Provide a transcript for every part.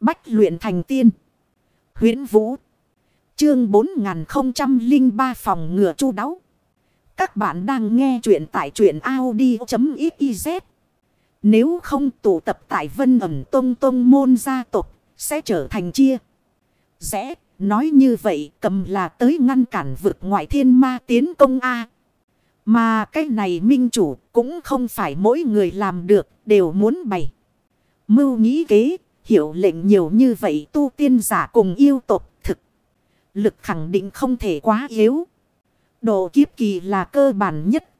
Bách luyện thành tiên. huyễn Vũ. Chương 4003 phòng ngựa chu đáo. Các bạn đang nghe truyện tại truyện Audi.xyz. Nếu không tụ tập tại vân ẩm tông tông môn gia tộc, sẽ trở thành chia. Rẽ, nói như vậy, cầm là tới ngăn cản vực ngoại thiên ma tiến công A. Mà cái này minh chủ cũng không phải mỗi người làm được, đều muốn bày. Mưu nghĩ kế Hiệu lệnh nhiều như vậy tu tiên giả cùng yêu tộc thực. Lực khẳng định không thể quá yếu. Độ kiếp kỳ là cơ bản nhất.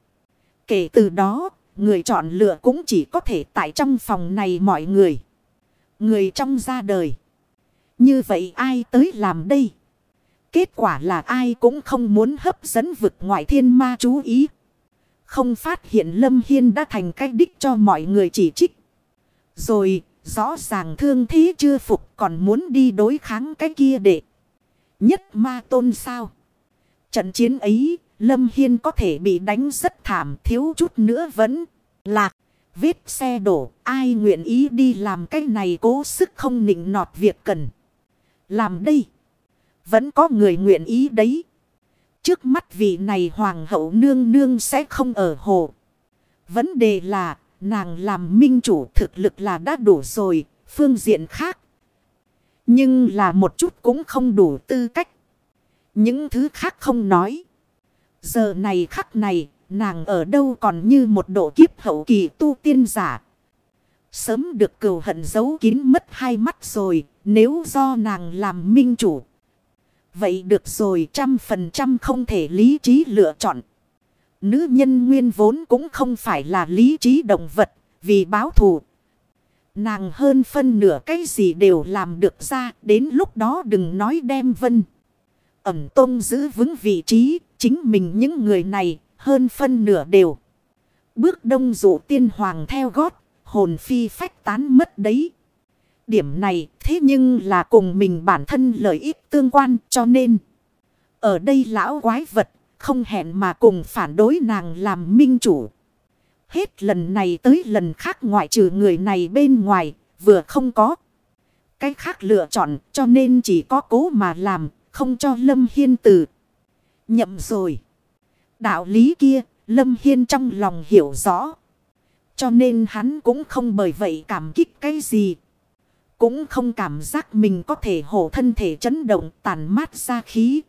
Kể từ đó, người chọn lựa cũng chỉ có thể tại trong phòng này mọi người. Người trong ra đời. Như vậy ai tới làm đây? Kết quả là ai cũng không muốn hấp dẫn vực ngoại thiên ma chú ý. Không phát hiện Lâm Hiên đã thành cách đích cho mọi người chỉ trích. Rồi Rõ ràng thương thế chưa phục còn muốn đi đối kháng cái kia để. Nhất ma tôn sao. Trận chiến ấy, Lâm Hiên có thể bị đánh rất thảm thiếu chút nữa vẫn lạc. Vết xe đổ, ai nguyện ý đi làm cái này cố sức không nịnh nọt việc cần. Làm đây. Vẫn có người nguyện ý đấy. Trước mắt vị này hoàng hậu nương nương sẽ không ở hồ. Vấn đề là Nàng làm minh chủ thực lực là đã đủ rồi, phương diện khác. Nhưng là một chút cũng không đủ tư cách. Những thứ khác không nói. Giờ này khắc này, nàng ở đâu còn như một độ kiếp hậu kỳ tu tiên giả. Sớm được cừu hận giấu kín mất hai mắt rồi, nếu do nàng làm minh chủ. Vậy được rồi trăm phần trăm không thể lý trí lựa chọn. Nữ nhân nguyên vốn cũng không phải là lý trí động vật, vì báo thù. Nàng hơn phân nửa cái gì đều làm được ra, đến lúc đó đừng nói đem vân. Ẩm tông giữ vững vị trí, chính mình những người này, hơn phân nửa đều. Bước đông dụ tiên hoàng theo gót, hồn phi phách tán mất đấy. Điểm này thế nhưng là cùng mình bản thân lợi ích tương quan cho nên. Ở đây lão quái vật không hẹn mà cùng phản đối nàng làm minh chủ. Hết lần này tới lần khác ngoại trừ người này bên ngoài, vừa không có. Cái khác lựa chọn cho nên chỉ có cố mà làm, không cho Lâm Hiên từ. Nhậm rồi. Đạo lý kia, Lâm Hiên trong lòng hiểu rõ. Cho nên hắn cũng không bởi vậy cảm kích cái gì. Cũng không cảm giác mình có thể hổ thân thể chấn động tàn mát ra khí.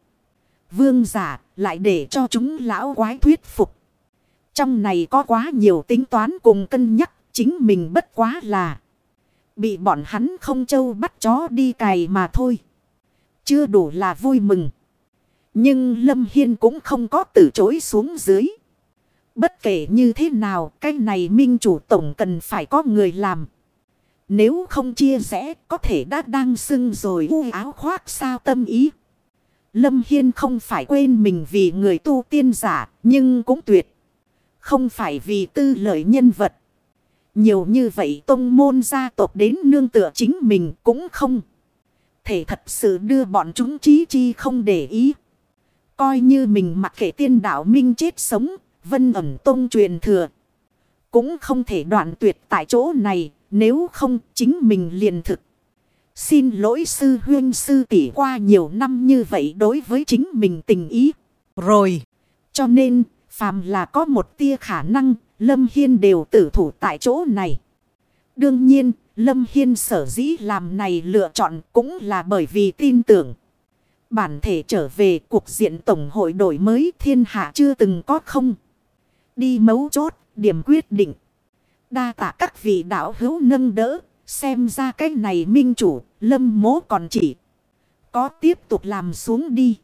Vương giả lại để cho chúng lão quái thuyết phục. Trong này có quá nhiều tính toán cùng cân nhắc chính mình bất quá là. Bị bọn hắn không châu bắt chó đi cày mà thôi. Chưa đủ là vui mừng. Nhưng Lâm Hiên cũng không có từ chối xuống dưới. Bất kể như thế nào, cái này minh chủ tổng cần phải có người làm. Nếu không chia sẻ, có thể đã đang sưng rồi u áo khoác sao tâm ý. Lâm Hiên không phải quên mình vì người tu tiên giả, nhưng cũng tuyệt. Không phải vì tư lợi nhân vật. Nhiều như vậy tông môn gia tộc đến nương tựa chính mình cũng không. Thể thật sự đưa bọn chúng trí chi không để ý. Coi như mình mặc kệ tiên đạo minh chết sống, vân ẩm tông truyền thừa. Cũng không thể đoạn tuyệt tại chỗ này, nếu không chính mình liền thực. Xin lỗi sư huyên sư tỷ qua nhiều năm như vậy đối với chính mình tình ý. Rồi. Cho nên, phàm là có một tia khả năng, Lâm Hiên đều tử thủ tại chỗ này. Đương nhiên, Lâm Hiên sở dĩ làm này lựa chọn cũng là bởi vì tin tưởng. Bản thể trở về cuộc diện tổng hội đổi mới thiên hạ chưa từng có không. Đi mấu chốt, điểm quyết định. Đa tạ các vị đạo hữu nâng đỡ, xem ra cái này minh chủ, lâm mố còn chỉ. Có tiếp tục làm xuống đi.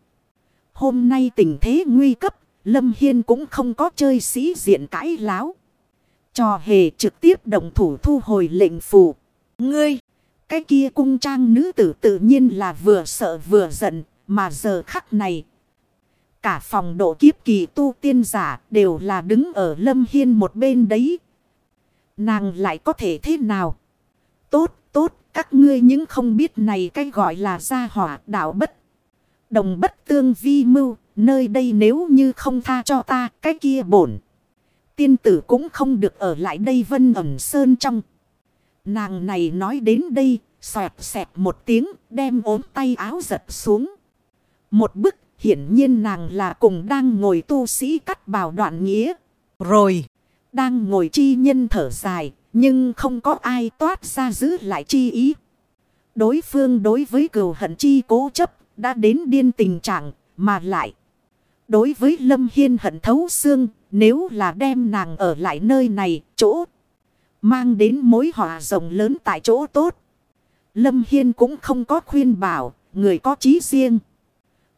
Hôm nay tình thế nguy cấp, Lâm Hiên cũng không có chơi sĩ diện cãi láo. Trò hề trực tiếp động thủ thu hồi lệnh phù. Ngươi, cái kia cung trang nữ tử tự nhiên là vừa sợ vừa giận, mà giờ khắc này. Cả phòng độ kiếp kỳ tu tiên giả đều là đứng ở Lâm Hiên một bên đấy. Nàng lại có thể thế nào? Tốt, tốt, các ngươi những không biết này cái gọi là gia hỏa đạo bất. Đồng bất tương vi mưu, Nơi đây nếu như không tha cho ta, cái kia bổn. Tiên tử cũng không được ở lại đây vân ẩm sơn trong. Nàng này nói đến đây, xoẹt xẹt một tiếng đem ốm tay áo giật xuống. Một bức hiển nhiên nàng là cùng đang ngồi tu sĩ cắt bào đoạn nghĩa. Rồi, đang ngồi chi nhân thở dài, nhưng không có ai toát ra giữ lại chi ý. Đối phương đối với cừu hận chi cố chấp, đã đến điên tình trạng, mà lại. Đối với Lâm Hiên hận thấu xương, nếu là đem nàng ở lại nơi này, chỗ mang đến mối họa rộng lớn tại chỗ tốt. Lâm Hiên cũng không có khuyên bảo, người có trí riêng.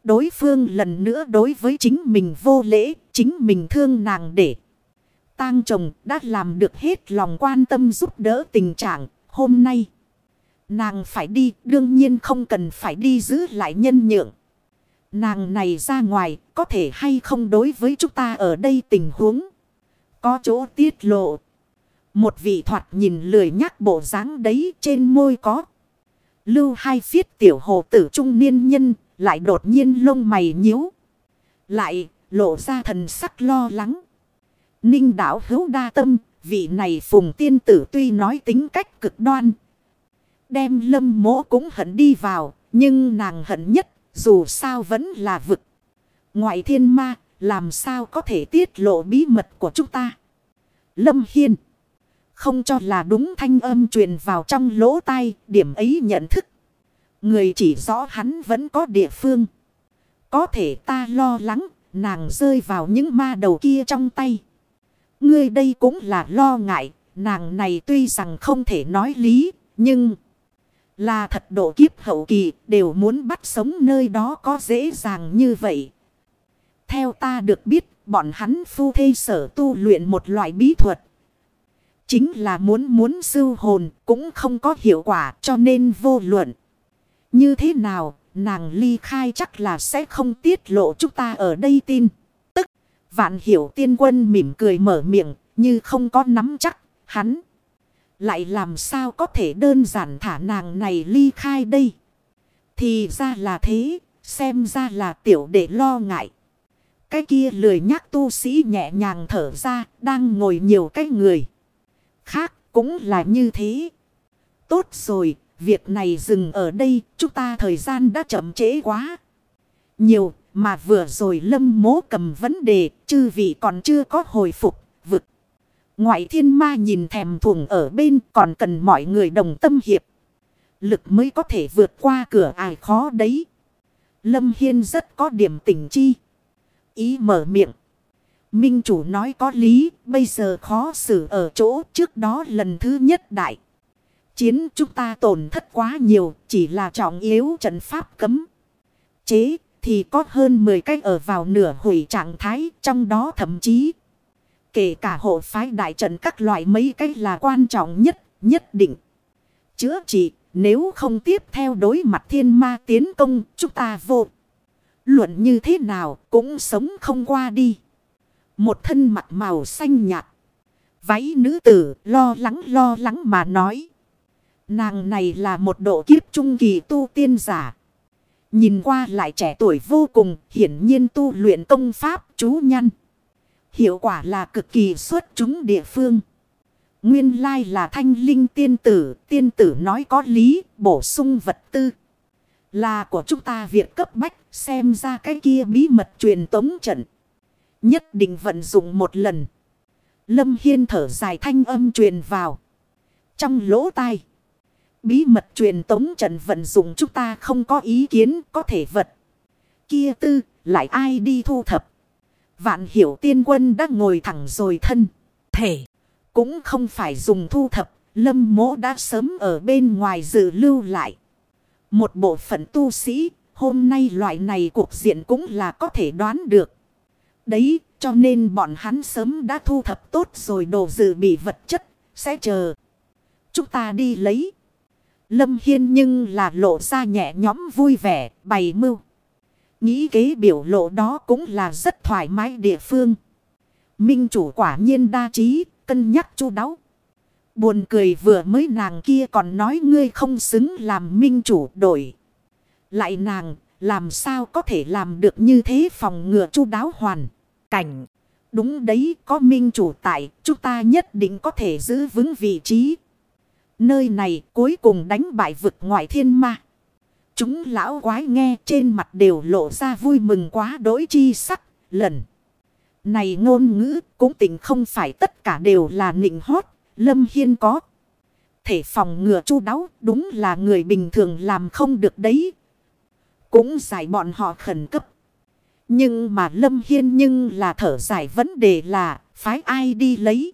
Đối phương lần nữa đối với chính mình vô lễ, chính mình thương nàng để. Tang chồng đã làm được hết lòng quan tâm giúp đỡ tình trạng, hôm nay. Nàng phải đi, đương nhiên không cần phải đi giữ lại nhân nhượng. Nàng này ra ngoài, có thể hay không đối với chúng ta ở đây tình huống. Có chỗ tiết lộ. Một vị thoạt nhìn lười nhắc bộ dáng đấy trên môi có. Lưu hai phiết tiểu hồ tử trung niên nhân, lại đột nhiên lông mày nhíu. Lại, lộ ra thần sắc lo lắng. Ninh đảo hữu đa tâm, vị này phùng tiên tử tuy nói tính cách cực đoan. Đem lâm mỗ cũng hận đi vào, nhưng nàng hận nhất, dù sao vẫn là vực. Ngoại thiên ma, làm sao có thể tiết lộ bí mật của chúng ta. Lâm Hiên. Không cho là đúng thanh âm truyền vào trong lỗ tai, điểm ấy nhận thức. Người chỉ rõ hắn vẫn có địa phương. Có thể ta lo lắng, nàng rơi vào những ma đầu kia trong tay. Ngươi đây cũng là lo ngại, nàng này tuy rằng không thể nói lý, nhưng... Là thật độ kiếp hậu kỳ đều muốn bắt sống nơi đó có dễ dàng như vậy. Theo ta được biết, bọn hắn phu thê sở tu luyện một loại bí thuật. Chính là muốn muốn sưu hồn cũng không có hiệu quả cho nên vô luận. Như thế nào, nàng ly khai chắc là sẽ không tiết lộ chúng ta ở đây tin. Vạn hiểu tiên quân mỉm cười mở miệng, như không có nắm chắc, hắn. Lại làm sao có thể đơn giản thả nàng này ly khai đây. Thì ra là thế, xem ra là tiểu đệ lo ngại. Cái kia lười nhắc tu sĩ nhẹ nhàng thở ra, đang ngồi nhiều cái người. Khác cũng là như thế. Tốt rồi, việc này dừng ở đây, chúng ta thời gian đã chậm trễ quá. Nhiều, mà vừa rồi lâm mố cầm vấn đề, chư vị còn chưa có hồi phục, vực. Ngoại thiên ma nhìn thèm thuồng ở bên còn cần mọi người đồng tâm hiệp. Lực mới có thể vượt qua cửa ải khó đấy. Lâm Hiên rất có điểm tình chi. Ý mở miệng. Minh chủ nói có lý, bây giờ khó xử ở chỗ trước đó lần thứ nhất đại. Chiến chúng ta tổn thất quá nhiều, chỉ là trọng yếu trận pháp cấm. Chế, thì có hơn 10 cái ở vào nửa hủy trạng thái, trong đó thậm chí Kể cả hộ phái đại trận các loại mấy cái là quan trọng nhất, nhất định. Chữa trị, nếu không tiếp theo đối mặt thiên ma tiến công, chúng ta vô. Luận như thế nào cũng sống không qua đi. Một thân mặt màu xanh nhạt. Váy nữ tử lo lắng lo lắng mà nói. Nàng này là một độ kiếp trung kỳ tu tiên giả. Nhìn qua lại trẻ tuổi vô cùng, hiển nhiên tu luyện công pháp chú nhăn. Hiệu quả là cực kỳ xuất chúng địa phương. Nguyên lai là thanh linh tiên tử, tiên tử nói có lý, bổ sung vật tư. Là của chúng ta việc cấp bách, xem ra cái kia bí mật truyền tống trận. Nhất định vận dụng một lần. Lâm Hiên thở dài thanh âm truyền vào. Trong lỗ tai. Bí mật truyền tống trận vận dụng chúng ta không có ý kiến có thể vật. Kia tư, lại ai đi thu thập. Vạn hiểu tiên quân đã ngồi thẳng rồi thân. Thể. Cũng không phải dùng thu thập. Lâm mỗ đã sớm ở bên ngoài dự lưu lại. Một bộ phận tu sĩ. Hôm nay loại này cuộc diện cũng là có thể đoán được. Đấy cho nên bọn hắn sớm đã thu thập tốt rồi đồ dự bị vật chất. Sẽ chờ. Chúng ta đi lấy. Lâm Hiên nhưng là lộ ra nhẹ nhõm vui vẻ, bày mưu. Nghĩ kế biểu lộ đó cũng là rất thoải mái địa phương. Minh chủ quả nhiên đa trí, cân nhắc chu đáo. Buồn cười vừa mới nàng kia còn nói ngươi không xứng làm minh chủ đổi. Lại nàng, làm sao có thể làm được như thế phòng ngừa chu đáo hoàn. Cảnh, đúng đấy có minh chủ tại, chúng ta nhất định có thể giữ vững vị trí. Nơi này cuối cùng đánh bại vực ngoại thiên ma. Chúng lão quái nghe trên mặt đều lộ ra vui mừng quá đối chi sắc. Lần này ngôn ngữ cũng tình không phải tất cả đều là nịnh hót. Lâm Hiên có. Thể phòng ngừa chu đáo đúng là người bình thường làm không được đấy. Cũng giải bọn họ khẩn cấp. Nhưng mà Lâm Hiên nhưng là thở giải vấn đề là, phái ai đi lấy.